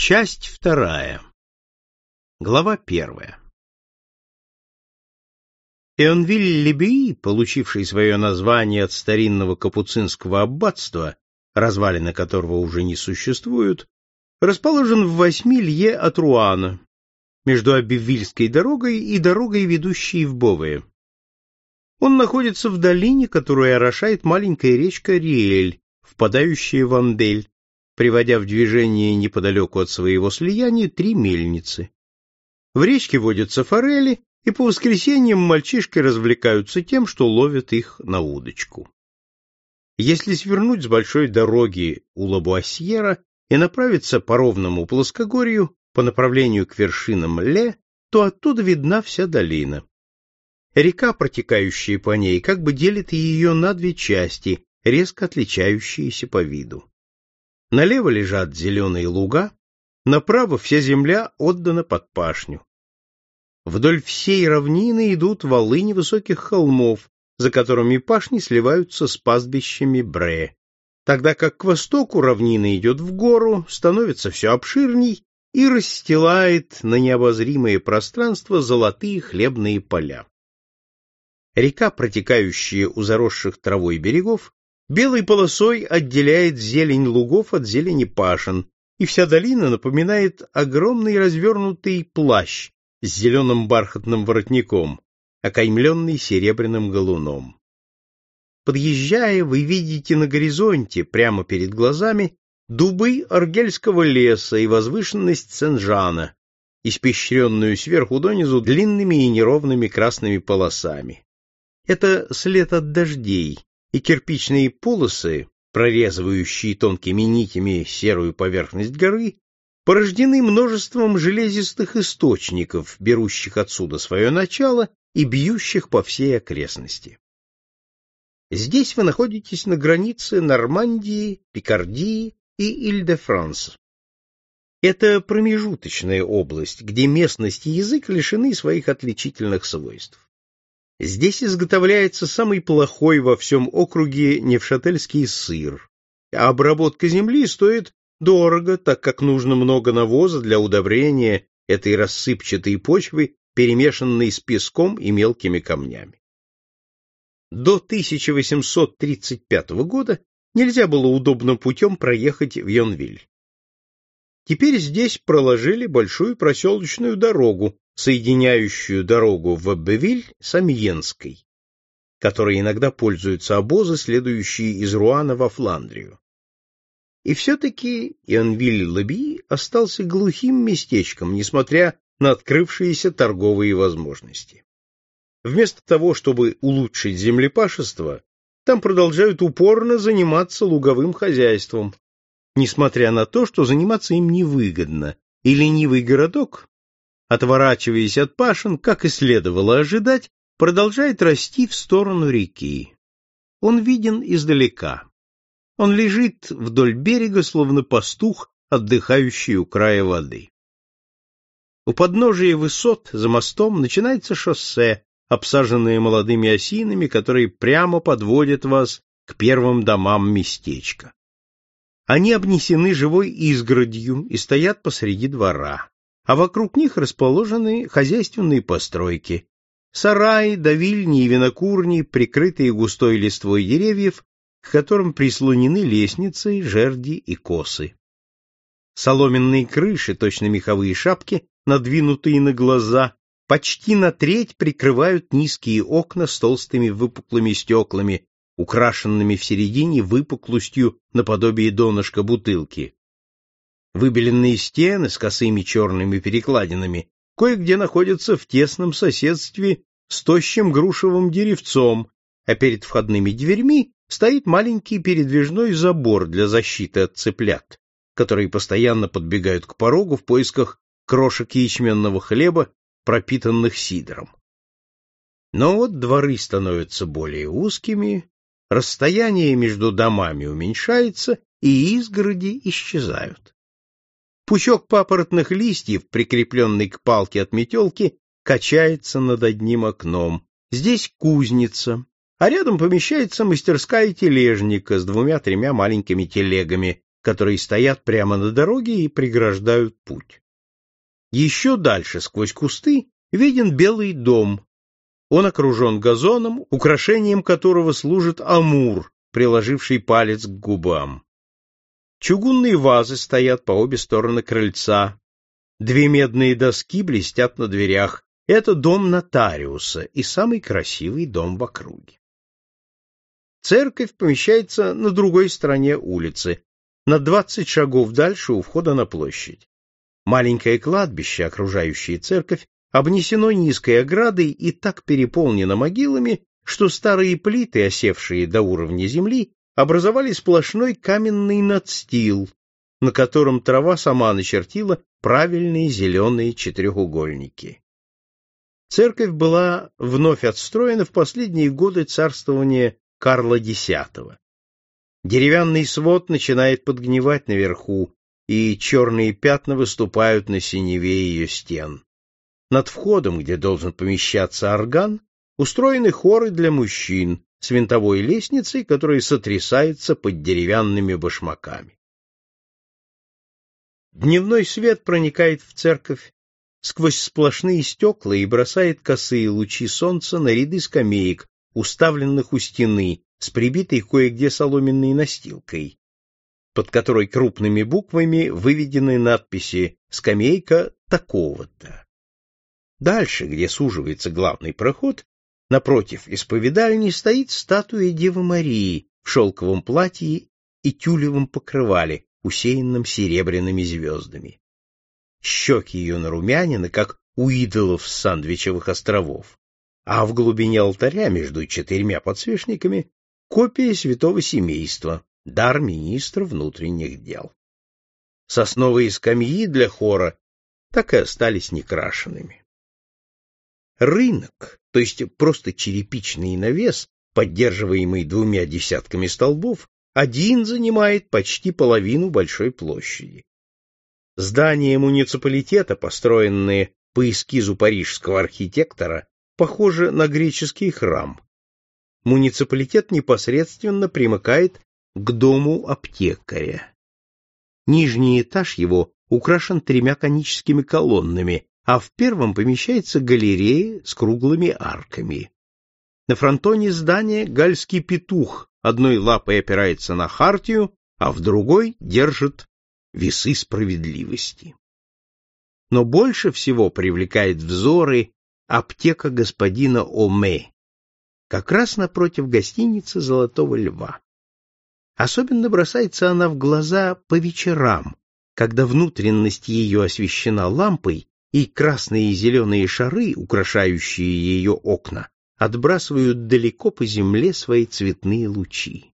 Часть вторая. Глава первая. Эонвиль-Лебии, получивший свое название от старинного капуцинского аббатства, развалины которого уже не существуют, расположен в восьми лье от Руана, между Абивильской дорогой и дорогой, ведущей в Бовое. Он находится в долине, которую орошает маленькая речка Риэль, впадающая в Андель, приводя в движение неподалеку от своего слияния три мельницы. В речке водятся форели, и по воскресеньям мальчишки развлекаются тем, что ловят их на удочку. Если свернуть с большой дороги у Лабуасьера и направиться по ровному плоскогорью по направлению к вершинам Ле, то оттуда видна вся долина. Река, протекающая по ней, как бы делит ее на две части, резко отличающиеся по виду. Налево лежат зеленые луга, направо вся земля отдана под пашню. Вдоль всей равнины идут валы невысоких холмов, за которыми пашни сливаются с пастбищами Бре, тогда как к востоку равнина идет в гору, становится все обширней и расстилает на необозримое пространство золотые хлебные поля. Река, протекающая у заросших травой берегов, Белой полосой отделяет зелень лугов от зелени пашен, и вся долина напоминает огромный развернутый плащ с зеленым бархатным воротником, окаймленный серебряным галуном. Подъезжая, вы видите на горизонте, прямо перед глазами, дубы Аргельского леса и возвышенность Сен-Жана, испещренную сверху донизу длинными и неровными красными полосами. Это след от дождей, и кирпичные полосы, прорезывающие тонкими нитями серую поверхность горы, порождены множеством железистых источников, берущих отсюда свое начало и бьющих по всей окрестности. Здесь вы находитесь на границе Нормандии, Пикардии и Иль-де-Франс. Это промежуточная область, где местность и язык лишены своих отличительных свойств. Здесь изготовляется самый плохой во всем округе невшательский сыр, а обработка земли стоит дорого, так как нужно много навоза для удобрения этой рассыпчатой почвы, перемешанной с песком и мелкими камнями. До 1835 года нельзя было удобным путем проехать в Йонвиль. Теперь здесь проложили большую проселочную дорогу, соединяющую дорогу в Аббевиль с Амьенской, которой иногда пользуются обозы, следующие из Руана во Фландрию. И все-таки Ионвиль-Лаби остался глухим местечком, несмотря на открывшиеся торговые возможности. Вместо того, чтобы улучшить землепашество, там продолжают упорно заниматься луговым хозяйством, несмотря на то, что заниматься им невыгодно, и ленивый городок отворачиваясь от пашин, как и следовало ожидать, продолжает расти в сторону реки. Он виден издалека. Он лежит вдоль берега, словно пастух, отдыхающий у края воды. У подножия высот за мостом начинается шоссе, обсаженное молодыми осинами, которые прямо подводят вас к первым домам местечка. Они обнесены живой изгородью и стоят посреди двора а вокруг них расположены хозяйственные постройки, сараи, давильни и винокурни, прикрытые густой листвой деревьев, к которым прислонены лестницы, жерди и косы. Соломенные крыши, точно меховые шапки, надвинутые на глаза, почти на треть прикрывают низкие окна с толстыми выпуклыми стеклами, украшенными в середине выпуклостью наподобие донышка бутылки. Выбеленные стены с косыми черными перекладинами кое-где находятся в тесном соседстве с тощим грушевым деревцом, а перед входными дверьми стоит маленький передвижной забор для защиты от цыплят, которые постоянно подбегают к порогу в поисках крошек ячменного хлеба, пропитанных сидром. Но вот дворы становятся более узкими, расстояние между домами уменьшается, и изгороди исчезают. Пучок папоротных листьев, прикрепленный к палке от метелки, качается над одним окном. Здесь кузница, а рядом помещается мастерская тележника с двумя-тремя маленькими телегами, которые стоят прямо на дороге и преграждают путь. Еще дальше, сквозь кусты, виден белый дом. Он окружен газоном, украшением которого служит амур, приложивший палец к губам. Чугунные вазы стоят по обе стороны крыльца. Две медные доски блестят на дверях. Это дом нотариуса и самый красивый дом в округе. Церковь помещается на другой стороне улицы, на двадцать шагов дальше у входа на площадь. Маленькое кладбище, окружающее церковь, обнесено низкой оградой и так переполнено могилами, что старые плиты, осевшие до уровня земли, образовали сплошной каменный надстил, на котором трава сама начертила правильные зеленые четырехугольники. Церковь была вновь отстроена в последние годы царствования Карла X. Деревянный свод начинает подгнивать наверху, и черные пятна выступают на синеве ее стен. Над входом, где должен помещаться орган, устроены хоры для мужчин, с винтовой лестницей, которая сотрясается под деревянными башмаками. Дневной свет проникает в церковь сквозь сплошные стекла и бросает косые лучи солнца на ряды скамеек, уставленных у стены, с прибитой кое-где соломенной настилкой, под которой крупными буквами выведены надписи «Скамейка такого-то». Дальше, где суживается главный проход, Напротив исповедальни стоит статуя Девы Марии в шелковом платье и тюлевом покрывале, усеянном серебряными звездами. Щеки ее нарумянины, как у идолов с Сандвичевых островов, а в глубине алтаря между четырьмя подсвечниками копия святого семейства, дар министра внутренних дел. Сосновые скамьи для хора так и остались некрашенными. Рынок, то есть просто черепичный навес, поддерживаемый двумя десятками столбов, один занимает почти половину большой площади. Здания муниципалитета, построенные по эскизу парижского архитектора, похоже на греческий храм. Муниципалитет непосредственно примыкает к дому аптекаря. Нижний этаж его украшен тремя коническими колоннами, а в первом помещается галерея с круглыми арками. На фронтоне здания гальский петух одной лапой опирается на хартию, а в другой держит весы справедливости. Но больше всего привлекает взоры аптека господина Оме, как раз напротив гостиницы Золотого Льва. Особенно бросается она в глаза по вечерам, когда внутренность ее освещена лампой, и красные и зеленые шары, украшающие ее окна, отбрасывают далеко по земле свои цветные лучи.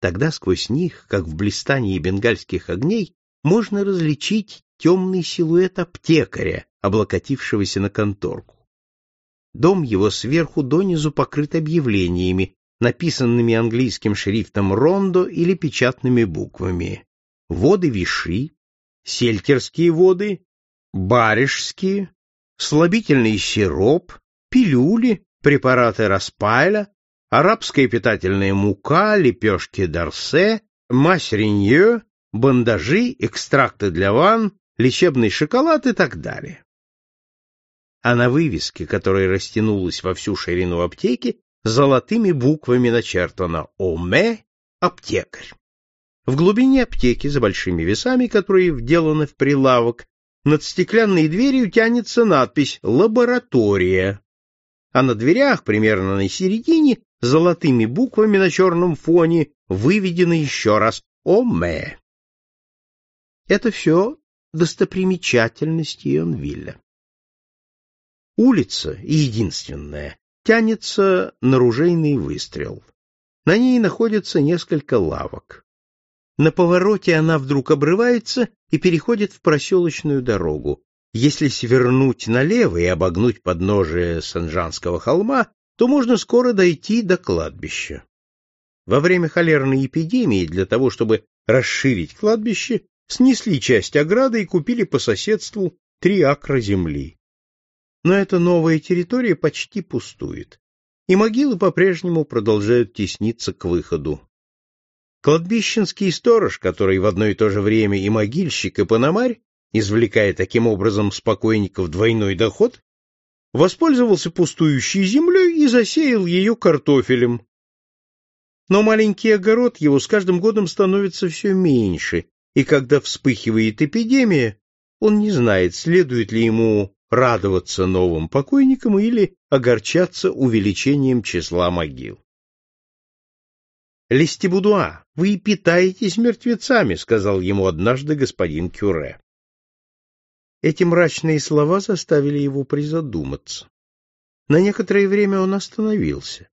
Тогда сквозь них, как в блистании бенгальских огней, можно различить темный силуэт аптекаря, облокотившегося на конторку. Дом его сверху донизу покрыт объявлениями, написанными английским шрифтом рондо или печатными буквами. Воды Виши, сельтерские воды, баришские, слабительный сироп, пилюли, препараты распайля, арабская питательная мука, лепешки дарсе, мазь ренье, бандажи, экстракты для ванн, лечебный шоколад и так далее. А на вывеске, которая растянулась во всю ширину аптеки, золотыми буквами начертано «Оме аптекарь». В глубине аптеки, за большими весами, которые вделаны в прилавок, над стеклянной дверью тянется надпись «Лаборатория», а на дверях, примерно на середине, золотыми буквами на черном фоне выведено еще раз «Оме». Это все достопримечательности Ионвилля. Улица, единственная, тянется на ружейный выстрел. На ней находится несколько лавок. На повороте она вдруг обрывается и переходит в проселочную дорогу. Если свернуть налево и обогнуть подножие Санжанского холма, то можно скоро дойти до кладбища. Во время холерной эпидемии для того, чтобы расширить кладбище, снесли часть ограды и купили по соседству три акра земли. Но эта новая территория почти пустует, и могилы по-прежнему продолжают тесниться к выходу. Кладбищенский сторож, который в одно и то же время и могильщик, и пономарь, извлекая таким образом с покойников двойной доход, воспользовался пустующей землей и засеял ее картофелем. Но маленький огород его с каждым годом становится все меньше, и когда вспыхивает эпидемия, он не знает, следует ли ему радоваться новым покойникам или огорчаться увеличением числа могил. «Лестибудуа, вы питаетесь мертвецами», — сказал ему однажды господин Кюре. Эти мрачные слова заставили его призадуматься. На некоторое время он остановился.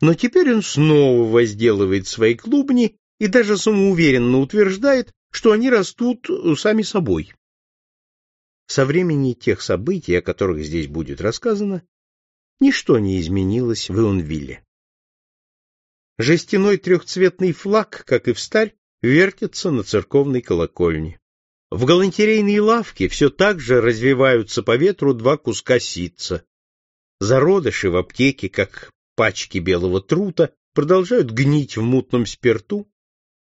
Но теперь он снова возделывает свои клубни и даже самоуверенно утверждает, что они растут сами собой. Со времени тех событий, о которых здесь будет рассказано, ничто не изменилось в Ионвилле. Жестяной трехцветный флаг, как и в старь, вертится на церковной колокольне. В галантерейной лавке все так же развиваются по ветру два куска ситца. Зародыши в аптеке, как пачки белого трута, продолжают гнить в мутном спирту,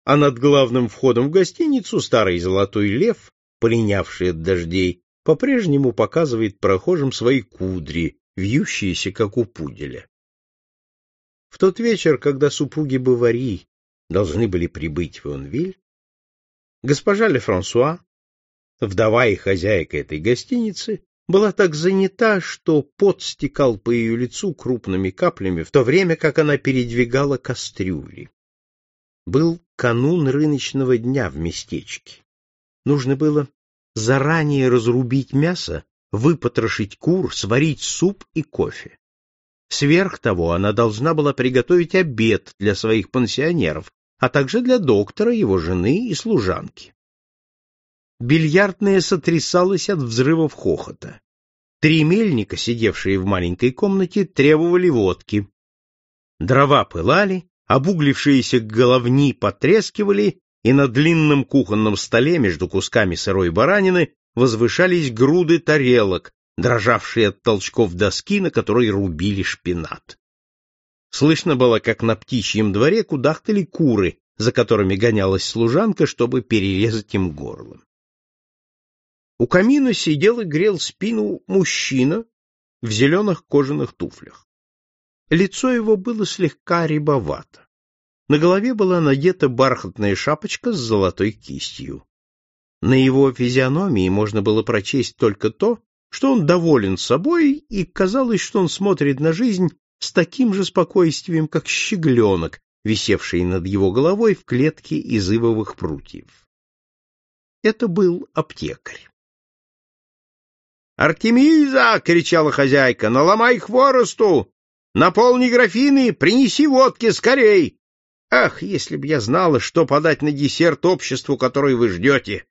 а над главным входом в гостиницу старый золотой лев, полинявший от дождей, по-прежнему показывает прохожим свои кудри, вьющиеся, как у пуделя. В тот вечер, когда супруги Бавари должны были прибыть в Ионвиль, госпожа Ле Франсуа, вдова и хозяйка этой гостиницы, была так занята, что пот стекал по ее лицу крупными каплями, в то время как она передвигала кастрюли. Был канун рыночного дня в местечке. Нужно было заранее разрубить мясо, выпотрошить кур, сварить суп и кофе. Сверх того, она должна была приготовить обед для своих пансионеров, а также для доктора, его жены и служанки. Бильярдная сотрясалась от взрывов хохота. Три мельника, сидевшие в маленькой комнате, требовали водки. Дрова пылали, обуглившиеся головни потрескивали, и на длинном кухонном столе между кусками сырой баранины возвышались груды тарелок, дрожавшие от толчков доски, на которой рубили шпинат. Слышно было, как на птичьем дворе кудахтали куры, за которыми гонялась служанка, чтобы перерезать им горло. У камина сидел и грел спину мужчина в зеленых кожаных туфлях. Лицо его было слегка рябовато. На голове была надета бархатная шапочка с золотой кистью. На его физиономии можно было прочесть только то, что он доволен собой, и казалось, что он смотрит на жизнь с таким же спокойствием, как щегленок, висевший над его головой в клетке из ивовых прутьев. Это был аптекарь. «Артемиза!» — кричала хозяйка. «Наломай хворосту! Наполни графины, принеси водки скорей! Ах, если б я знала, что подать на десерт обществу, которое вы ждете!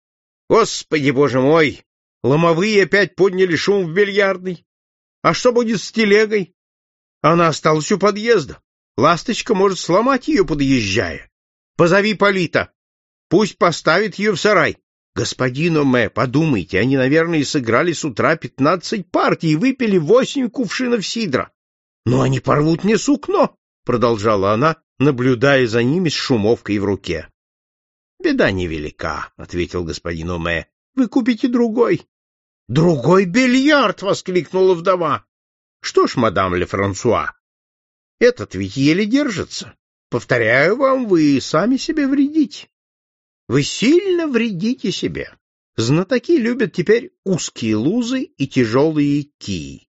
Господи, боже мой! Ломовые опять подняли шум в бильярдной. А что будет с телегой? Она осталась у подъезда. Ласточка может сломать ее, подъезжая. Позови Полита. Пусть поставит ее в сарай. Господин Оме, подумайте, они, наверное, сыграли с утра пятнадцать партий и выпили восемь кувшинов сидра. Но они порвут мне сукно, продолжала она, наблюдая за ними с шумовкой в руке. Беда невелика, ответил господин Оме. Вы купите другой. Другой бильярд! воскликнула вдова. Что ж, мадам Ле Франсуа, этот ведь еле держится. Повторяю вам, вы сами себе вредите. Вы сильно вредите себе. Знатоки любят теперь узкие лузы и тяжелые кии.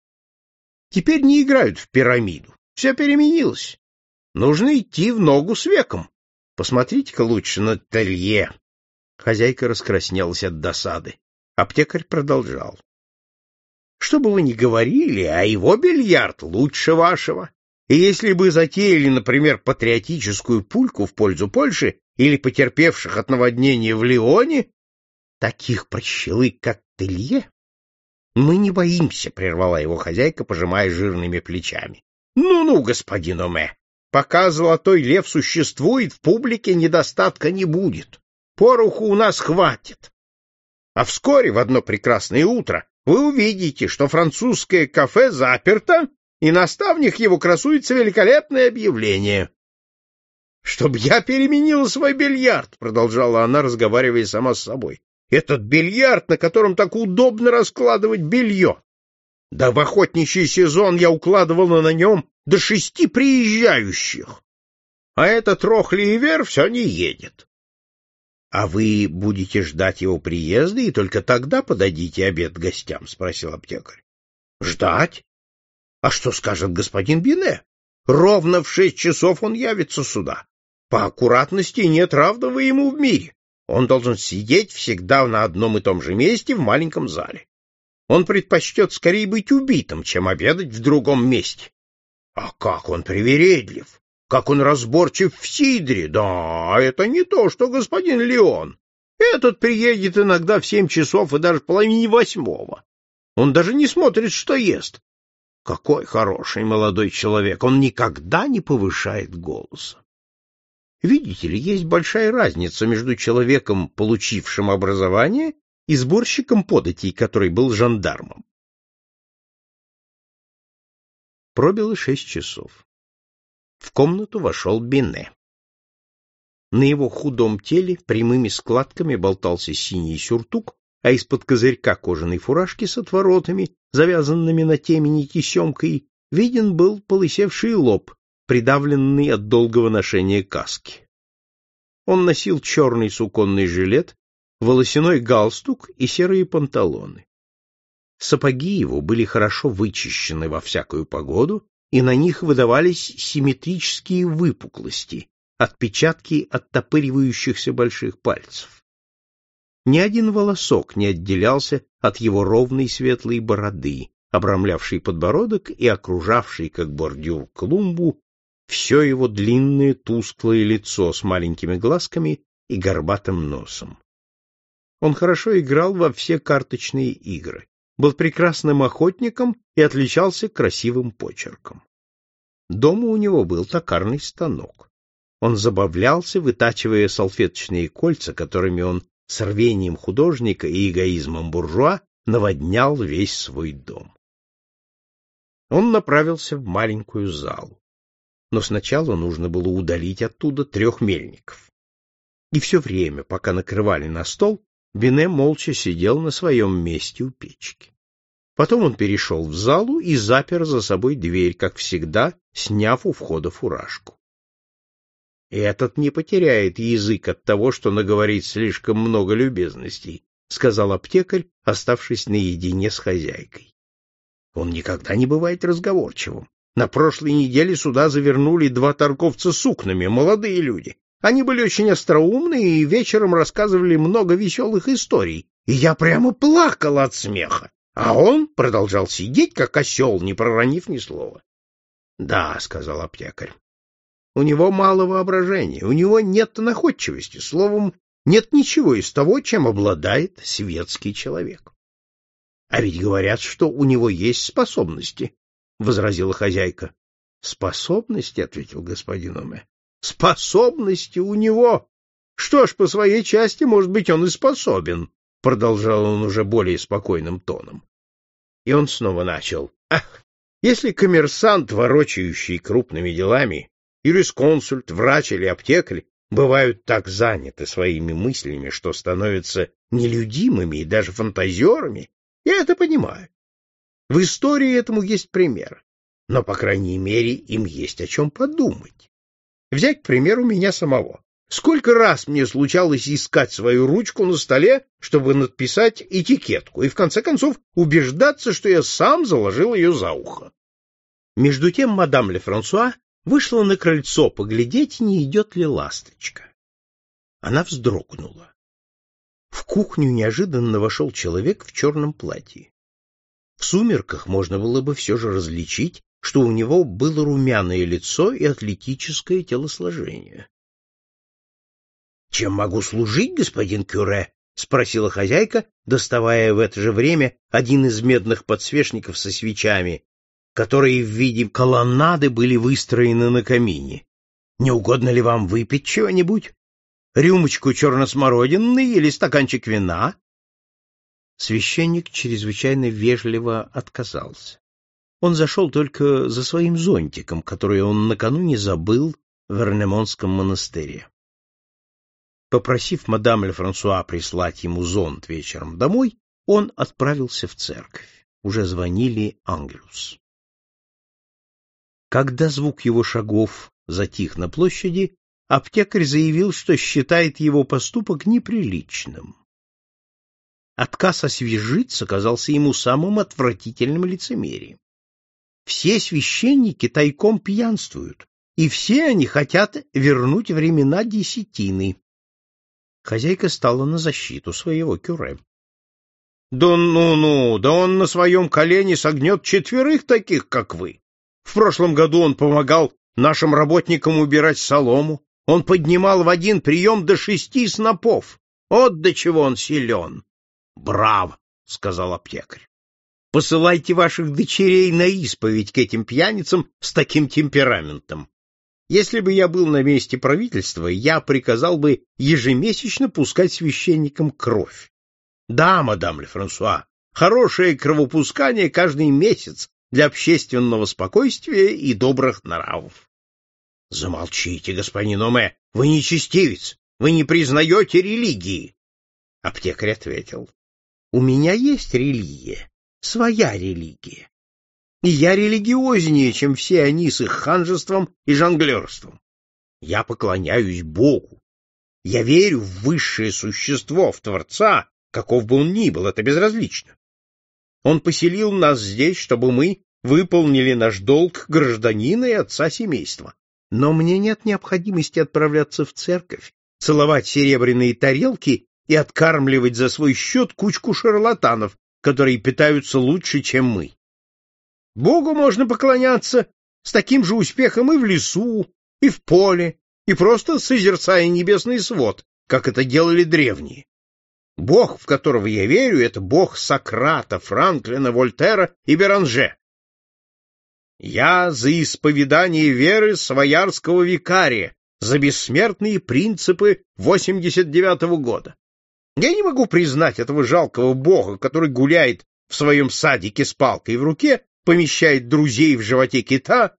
Теперь не играют в пирамиду. Все переменилось. Нужно идти в ногу с веком. Посмотрите-ка лучше на Телье. Хозяйка раскраснелась от досады. Аптекарь продолжал. Что бы вы ни говорили, а его бильярд лучше вашего. И если бы затеяли, например, патриотическую пульку в пользу Польши или потерпевших от наводнения в Лионе, таких прощелык, как Телье, мы не боимся, — прервала его хозяйка, пожимая жирными плечами. Ну-ну, господин Оме, пока золотой лев существует, в публике недостатка не будет пороху у нас хватит. А вскоре, в одно прекрасное утро, вы увидите, что французское кафе заперто, и на ставнях его красуется великолепное объявление. Чтоб я переменила свой бильярд, продолжала она, разговаривая сама с собой. Этот бильярд, на котором так удобно раскладывать белье. Да в охотничий сезон я укладывала на нем до шести приезжающих. А этот Рохли все не едет. — А вы будете ждать его приезда и только тогда подадите обед гостям? — спросил аптекарь. — Ждать? А что скажет господин Бине? Ровно в шесть часов он явится сюда. По аккуратности нет равного ему в мире. Он должен сидеть всегда на одном и том же месте в маленьком зале. Он предпочтет скорее быть убитым, чем обедать в другом месте. А как он привередлив! Как он разборчив в сидре! Да, это не то, что господин Леон. Этот приедет иногда в семь часов и даже половине восьмого. Он даже не смотрит, что ест. Какой хороший молодой человек! Он никогда не повышает голоса. Видите ли, есть большая разница между человеком, получившим образование, и сборщиком податей, который был жандармом. Пробило шесть часов. В комнату вошел Бине. На его худом теле прямыми складками болтался синий сюртук, а из-под козырька кожаной фуражки с отворотами, завязанными на темени тесемкой, виден был полысевший лоб, придавленный от долгого ношения каски. Он носил черный суконный жилет, волосяной галстук и серые панталоны. Сапоги его были хорошо вычищены во всякую погоду, и на них выдавались симметрические выпуклости, отпечатки оттопыривающихся больших пальцев. Ни один волосок не отделялся от его ровной светлой бороды, обрамлявшей подбородок и окружавшей, как бордюр, клумбу все его длинное тусклое лицо с маленькими глазками и горбатым носом. Он хорошо играл во все карточные игры, был прекрасным охотником и отличался красивым почерком. Дома у него был токарный станок. Он забавлялся, вытачивая салфеточные кольца, которыми он с рвением художника и эгоизмом буржуа наводнял весь свой дом. Он направился в маленькую залу но сначала нужно было удалить оттуда трех мельников. И все время, пока накрывали на стол, Бине молча сидел на своем месте у печки. Потом он перешел в залу и запер за собой дверь, как всегда, сняв у входа фуражку. «Этот не потеряет язык от того, что наговорит слишком много любезностей», — сказал аптекарь, оставшись наедине с хозяйкой. «Он никогда не бывает разговорчивым. На прошлой неделе сюда завернули два торговца сукнами, молодые люди. Они были очень остроумны и вечером рассказывали много веселых историй, и я прямо плакал от смеха. А он продолжал сидеть, как осел, не проронив ни слова. — Да, — сказал аптекарь, — у него мало воображения, у него нет находчивости, словом, нет ничего из того, чем обладает светский человек. А ведь говорят, что у него есть способности, возразила хозяйка. Способности, ответил господин Оме. Способности у него. Что ж, по своей части, может быть, он и способен, продолжал он уже более спокойным тоном. И он снова начал. Ах, если коммерсант, ворочающий крупными делами, юрисконсульт, врач или аптекарь бывают так заняты своими мыслями, что становятся нелюдимыми и даже фантазерами, я это понимаю. В истории этому есть пример, но, по крайней мере, им есть о чем подумать. Взять, к примеру, меня самого. Сколько раз мне случалось искать свою ручку на столе, чтобы написать этикетку, и в конце концов убеждаться, что я сам заложил ее за ухо. Между тем мадам Ле Франсуа вышла на крыльцо поглядеть, не идет ли ласточка. Она вздрогнула. В кухню неожиданно вошел человек в черном платье. В сумерках можно было бы все же различить, что у него было румяное лицо и атлетическое телосложение. — Чем могу служить, господин Кюре? — спросила хозяйка, доставая в это же время один из медных подсвечников со свечами, которые в виде колоннады были выстроены на камине. — Не угодно ли вам выпить чего-нибудь? Рюмочку черносмородинной или стаканчик вина? Священник чрезвычайно вежливо отказался. Он зашел только за своим зонтиком, который он накануне забыл в Эрнемонском монастыре. Попросив мадам Ле Франсуа прислать ему зонт вечером домой, он отправился в церковь. Уже звонили Англюс. Когда звук его шагов затих на площади, аптекарь заявил, что считает его поступок неприличным. Отказ освежиться казался ему самым отвратительным лицемерием. Все священники тайком пьянствуют, и все они хотят вернуть времена десятины. Хозяйка стала на защиту своего кюре. — Да ну-ну, да он на своем колене согнет четверых таких, как вы. В прошлом году он помогал нашим работникам убирать солому. Он поднимал в один прием до шести снопов. Вот до чего он силен. Браво, сказал аптекарь. Посылайте ваших дочерей на исповедь к этим пьяницам с таким темпераментом. Если бы я был на месте правительства, я приказал бы ежемесячно пускать священникам кровь. Да, мадам Ле Франсуа, хорошее кровопускание каждый месяц для общественного спокойствия и добрых нравов. Замолчите, господин Оме, вы нечестивец, вы не признаете религии. Аптекарь ответил. У меня есть религия, своя религия. И я религиознее, чем все они с их ханжеством и жонглерством. Я поклоняюсь Богу. Я верю в высшее существо, в Творца, каков бы он ни был, это безразлично. Он поселил нас здесь, чтобы мы выполнили наш долг гражданина и отца семейства. Но мне нет необходимости отправляться в церковь, целовать серебряные тарелки и откармливать за свой счет кучку шарлатанов, которые питаются лучше, чем мы. Богу можно поклоняться с таким же успехом и в лесу, и в поле, и просто созерцая небесный свод, как это делали древние. Бог, в которого я верю, это бог Сократа, Франклина, Вольтера и Беранже. Я за исповедание веры своярского викария, за бессмертные принципы 89-го года. Я не могу признать этого жалкого бога, который гуляет в своем садике с палкой в руке, помещает друзей в животе кита,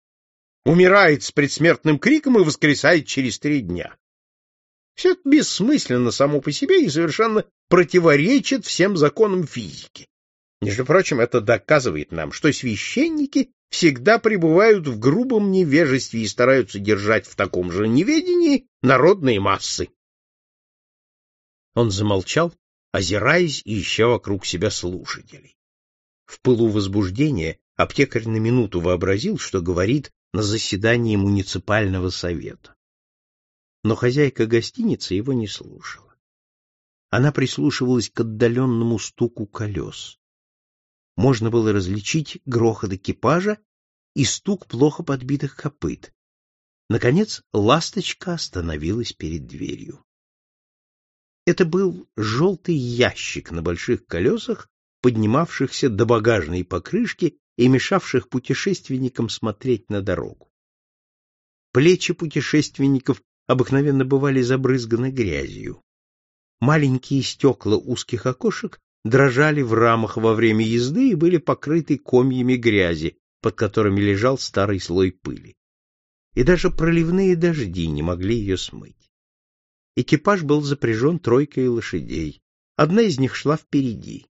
умирает с предсмертным криком и воскресает через три дня. Все это бессмысленно само по себе и совершенно противоречит всем законам физики. Между прочим, это доказывает нам, что священники всегда пребывают в грубом невежестве и стараются держать в таком же неведении народные массы. Он замолчал, озираясь и ища вокруг себя слушателей. В пылу возбуждения аптекарь на минуту вообразил, что говорит на заседании муниципального совета. Но хозяйка гостиницы его не слушала. Она прислушивалась к отдаленному стуку колес. Можно было различить грохот экипажа и стук плохо подбитых копыт. Наконец ласточка остановилась перед дверью. Это был желтый ящик на больших колесах, поднимавшихся до багажной покрышки и мешавших путешественникам смотреть на дорогу. Плечи путешественников обыкновенно бывали забрызганы грязью. Маленькие стекла узких окошек дрожали в рамах во время езды и были покрыты комьями грязи, под которыми лежал старый слой пыли. И даже проливные дожди не могли ее смыть. Экипаж был запряжен тройкой лошадей. Одна из них шла впереди.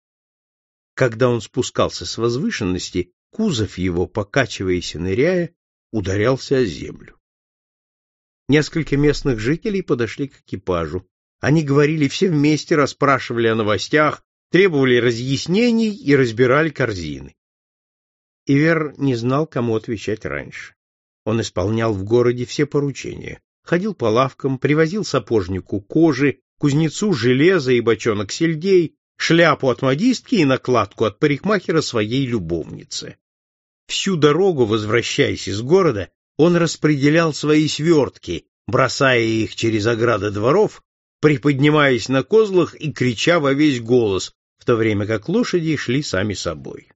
Когда он спускался с возвышенности, кузов его, покачиваясь и ныряя, ударялся о землю. Несколько местных жителей подошли к экипажу. Они говорили все вместе, расспрашивали о новостях, требовали разъяснений и разбирали корзины. Ивер не знал, кому отвечать раньше. Он исполнял в городе все поручения ходил по лавкам, привозил сапожнику кожи, кузнецу железа и бочонок сельдей, шляпу от модистки и накладку от парикмахера своей любовницы. Всю дорогу, возвращаясь из города, он распределял свои свертки, бросая их через ограды дворов, приподнимаясь на козлах и крича во весь голос, в то время как лошади шли сами собой.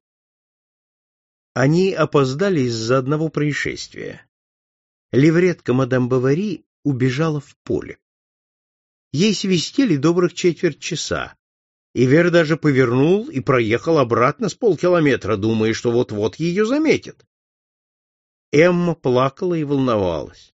Они опоздали из-за одного происшествия. Левретка мадам Бавари убежала в поле. Ей свистели добрых четверть часа, и Вер даже повернул и проехал обратно с полкилометра, думая, что вот-вот ее заметят. Эмма плакала и волновалась.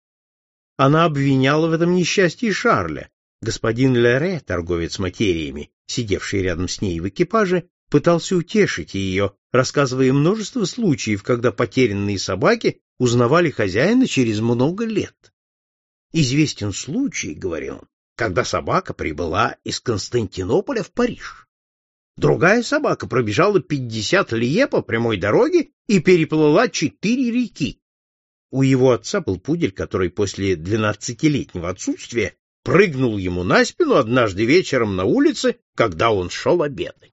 она обвиняла в этом несчастье Шарля. Господин Лере, торговец материями, сидевший рядом с ней в экипаже, пытался утешить ее, рассказывая множество случаев, когда потерянные собаки узнавали хозяина через много лет. Известен случай, — говорил он, — когда собака прибыла из Константинополя в Париж. Другая собака пробежала пятьдесят лье по прямой дороге и переплыла четыре реки. У его отца был пудель, который после двенадцатилетнего отсутствия прыгнул ему на спину однажды вечером на улице, когда он шел обедать.